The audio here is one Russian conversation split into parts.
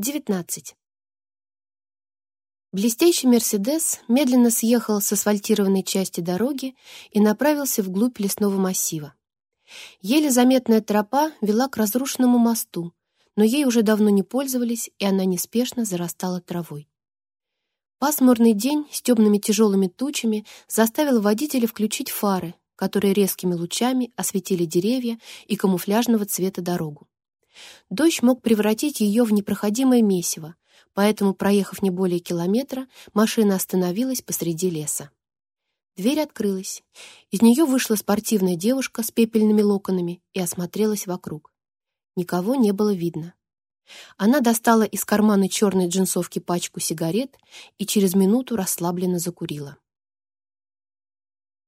19. Блестящий «Мерседес» медленно съехал с асфальтированной части дороги и направился вглубь лесного массива. Еле заметная тропа вела к разрушенному мосту, но ей уже давно не пользовались, и она неспешно зарастала травой. Пасмурный день с темными тяжелыми тучами заставил водителя включить фары, которые резкими лучами осветили деревья и камуфляжного цвета дорогу. Дождь мог превратить ее в непроходимое месиво, поэтому, проехав не более километра, машина остановилась посреди леса. Дверь открылась. Из нее вышла спортивная девушка с пепельными локонами и осмотрелась вокруг. Никого не было видно. Она достала из кармана черной джинсовки пачку сигарет и через минуту расслабленно закурила.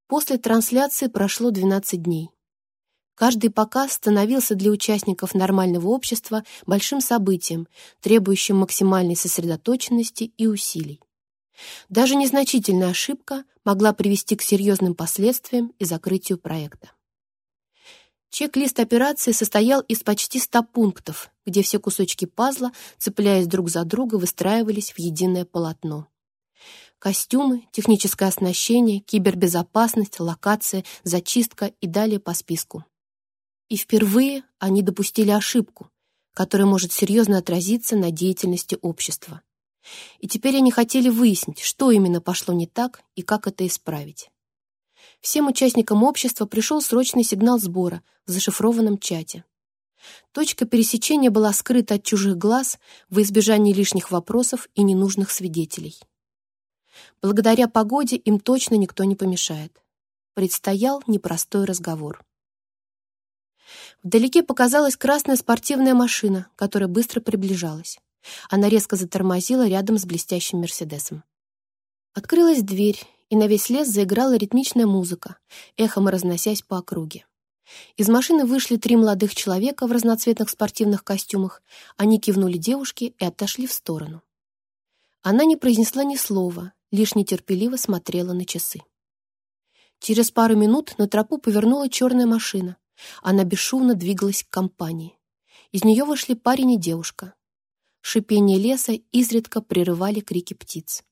После трансляции прошло 12 дней. Каждый показ становился для участников нормального общества большим событием, требующим максимальной сосредоточенности и усилий. Даже незначительная ошибка могла привести к серьезным последствиям и закрытию проекта. Чек-лист операции состоял из почти 100 пунктов, где все кусочки пазла, цепляясь друг за друга, выстраивались в единое полотно. Костюмы, техническое оснащение, кибербезопасность, локация, зачистка и далее по списку. И впервые они допустили ошибку, которая может серьезно отразиться на деятельности общества. И теперь они хотели выяснить, что именно пошло не так и как это исправить. Всем участникам общества пришел срочный сигнал сбора в зашифрованном чате. Точка пересечения была скрыта от чужих глаз во избежание лишних вопросов и ненужных свидетелей. Благодаря погоде им точно никто не помешает. Предстоял непростой разговор. Вдалеке показалась красная спортивная машина, которая быстро приближалась. Она резко затормозила рядом с блестящим «Мерседесом». Открылась дверь, и на весь лес заиграла ритмичная музыка, эхом разносясь по округе. Из машины вышли три молодых человека в разноцветных спортивных костюмах. Они кивнули девушке и отошли в сторону. Она не произнесла ни слова, лишь нетерпеливо смотрела на часы. Через пару минут на тропу повернула черная машина. Она бесшумно двигалась к компании. Из нее вышли парень и девушка. Шипение леса изредка прерывали крики птиц.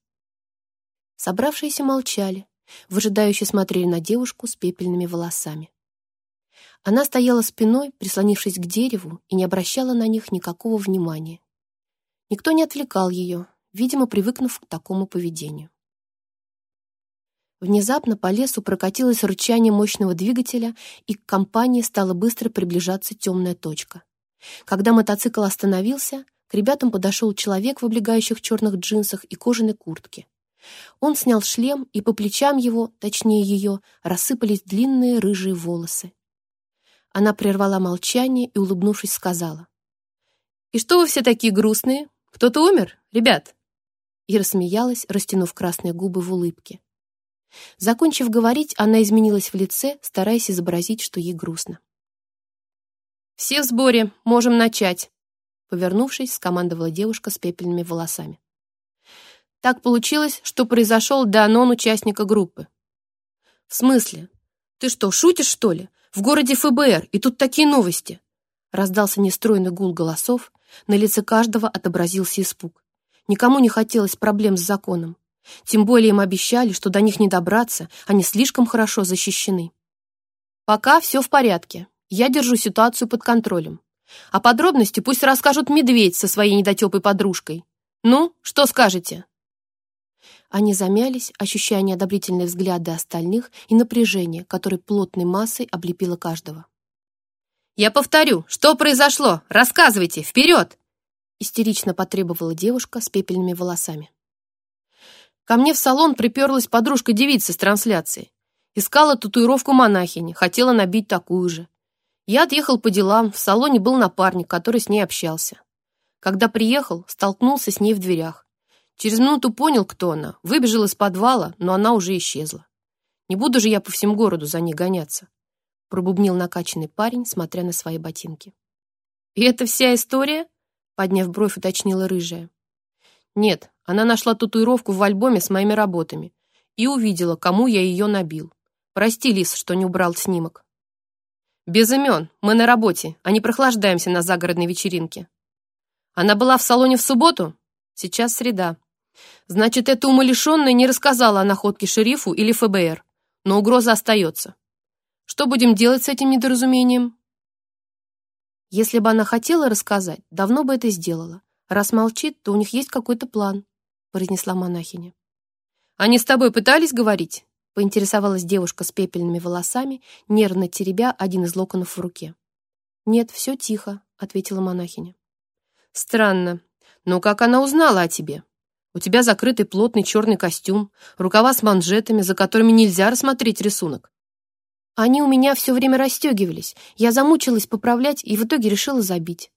Собравшиеся молчали, выжидающе смотрели на девушку с пепельными волосами. Она стояла спиной, прислонившись к дереву, и не обращала на них никакого внимания. Никто не отвлекал ее, видимо, привыкнув к такому поведению. Внезапно по лесу прокатилось рычание мощного двигателя, и к компании стала быстро приближаться темная точка. Когда мотоцикл остановился, к ребятам подошел человек в облегающих черных джинсах и кожаной куртке. Он снял шлем, и по плечам его, точнее ее, рассыпались длинные рыжие волосы. Она прервала молчание и, улыбнувшись, сказала. «И что вы все такие грустные? Кто-то умер, ребят?» И рассмеялась, растянув красные губы в улыбке. Закончив говорить, она изменилась в лице, стараясь изобразить, что ей грустно. «Все в сборе, можем начать!» Повернувшись, скомандовала девушка с пепельными волосами. Так получилось, что произошел данон участника группы. «В смысле? Ты что, шутишь, что ли? В городе ФБР, и тут такие новости!» Раздался нестройный гул голосов, на лице каждого отобразился испуг. Никому не хотелось проблем с законом. Тем более им обещали, что до них не добраться, они слишком хорошо защищены. Пока все в порядке. Я держу ситуацию под контролем. А подробности пусть расскажут медведь со своей недотепой подружкой. Ну, что скажете? Они замялись, ощущая неодобрительные взгляды остальных и напряжение, которое плотной массой облепило каждого. «Я повторю, что произошло? Рассказывайте, вперед!» Истерично потребовала девушка с пепельными волосами. Ко мне в салон приперлась подружка-девица с трансляцией. Искала татуировку монахини, хотела набить такую же. Я отъехал по делам, в салоне был напарник, который с ней общался. Когда приехал, столкнулся с ней в дверях. Через минуту понял, кто она, выбежал из подвала, но она уже исчезла. Не буду же я по всему городу за ней гоняться, пробубнил накачанный парень, смотря на свои ботинки. И это вся история? подняв бровь, уточнила рыжая. Нет, она нашла татуировку в альбоме с моими работами и увидела, кому я ее набил. Прости, Лис, что не убрал снимок. Без имен, мы на работе, а не прохлаждаемся на загородной вечеринке. Она была в салоне в субботу? Сейчас среда. Значит, эта умалишенная не рассказала о находке шерифу или ФБР, но угроза остается. Что будем делать с этим недоразумением? Если бы она хотела рассказать, давно бы это сделала. Раз молчит, то у них есть какой-то план произнесла монахиня. «Они с тобой пытались говорить?» поинтересовалась девушка с пепельными волосами, нервно теребя один из локонов в руке. «Нет, все тихо», — ответила монахиня. «Странно. Но как она узнала о тебе? У тебя закрытый плотный черный костюм, рукава с манжетами, за которыми нельзя рассмотреть рисунок. Они у меня все время расстегивались. Я замучилась поправлять и в итоге решила забить.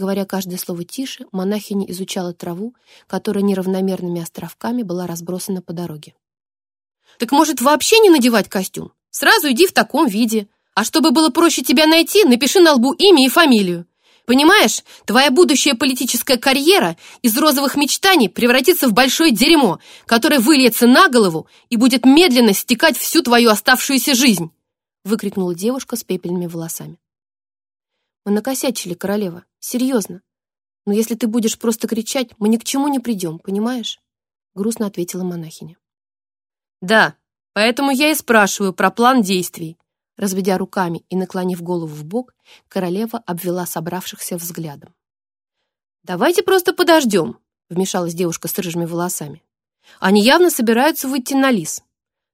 Говоря каждое слово тише, монахиня изучала траву, которая неравномерными островками была разбросана по дороге. «Так, может, вообще не надевать костюм? Сразу иди в таком виде. А чтобы было проще тебя найти, напиши на лбу имя и фамилию. Понимаешь, твоя будущая политическая карьера из розовых мечтаний превратится в большое дерьмо, которое выльется на голову и будет медленно стекать всю твою оставшуюся жизнь!» выкрикнула девушка с пепельными волосами. «Мы накосячили, королева. Серьезно. Но если ты будешь просто кричать, мы ни к чему не придем, понимаешь? Грустно ответила монахиня. Да, поэтому я и спрашиваю про план действий. Разведя руками и наклонив голову в бок, королева обвела собравшихся взглядом. «Давайте просто подождем», — вмешалась девушка с рыжими волосами. «Они явно собираются выйти на лис.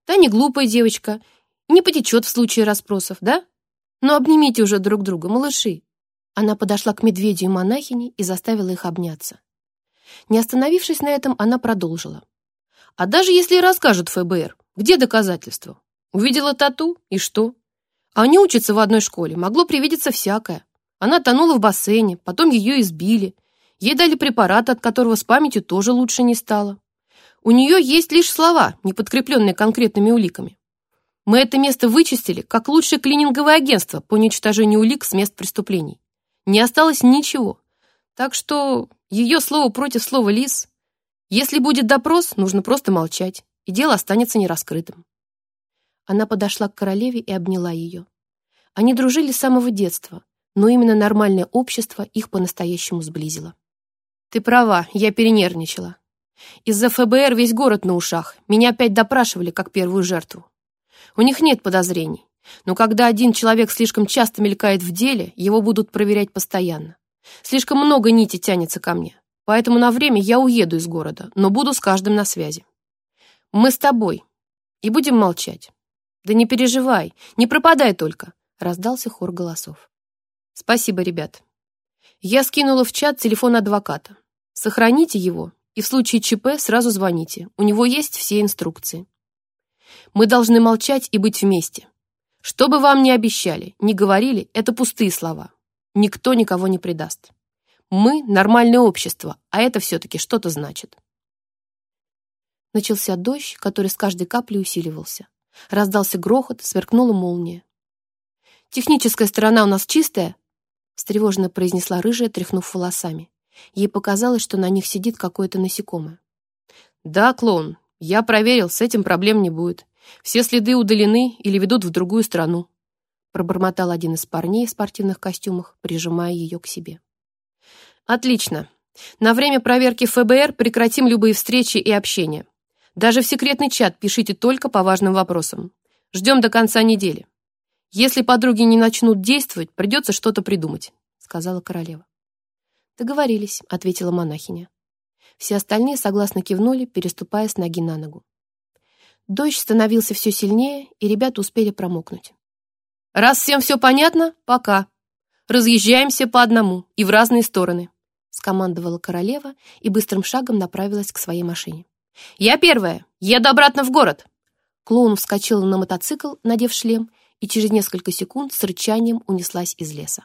Та не глупая девочка, не потечет в случае расспросов, да? Но обнимите уже друг друга, малыши, она подошла к медведю и монахине и заставила их обняться. Не остановившись на этом, она продолжила. «А даже если расскажут ФБР, где доказательства? Увидела тату, и что? Они учатся в одной школе, могло привидеться всякое. Она тонула в бассейне, потом ее избили. Ей дали препарат, от которого с памятью тоже лучше не стало. У нее есть лишь слова, не подкрепленные конкретными уликами. Мы это место вычистили, как лучшее клининговое агентство по уничтожению улик с мест преступлений не осталось ничего. Так что ее слово против слова Лис. Если будет допрос, нужно просто молчать, и дело останется нераскрытым. Она подошла к королеве и обняла ее. Они дружили с самого детства, но именно нормальное общество их по-настоящему сблизило. «Ты права, я перенервничала. Из-за ФБР весь город на ушах, меня опять допрашивали как первую жертву. У них нет подозрений, но когда один человек слишком часто мелькает в деле, его будут проверять постоянно. Слишком много нити тянется ко мне. Поэтому на время я уеду из города, но буду с каждым на связи. Мы с тобой. И будем молчать. Да не переживай, не пропадай только, раздался хор голосов. Спасибо, ребят. Я скинула в чат телефон адвоката. Сохраните его и в случае ЧП сразу звоните. У него есть все инструкции. Мы должны молчать и быть вместе. Что бы вам ни обещали, ни говорили, это пустые слова. Никто никого не предаст. Мы — нормальное общество, а это все-таки что-то значит. Начался дождь, который с каждой каплей усиливался. Раздался грохот, сверкнула молния. «Техническая сторона у нас чистая?» — встревоженно произнесла рыжая, тряхнув волосами. Ей показалось, что на них сидит какое-то насекомое. «Да, клоун, я проверил, с этим проблем не будет. Все следы удалены или ведут в другую страну», пробормотал один из парней в спортивных костюмах, прижимая ее к себе. «Отлично. На время проверки ФБР прекратим любые встречи и общение. Даже в секретный чат пишите только по важным вопросам. Ждем до конца недели. Если подруги не начнут действовать, придется что-то придумать», сказала королева. «Договорились», — ответила монахиня. Все остальные согласно кивнули, переступая с ноги на ногу. Дождь становился все сильнее, и ребята успели промокнуть. «Раз всем все понятно, пока. Разъезжаемся по одному и в разные стороны», скомандовала королева и быстрым шагом направилась к своей машине. «Я первая! Еду обратно в город!» Клоун вскочил на мотоцикл, надев шлем, и через несколько секунд с рычанием унеслась из леса.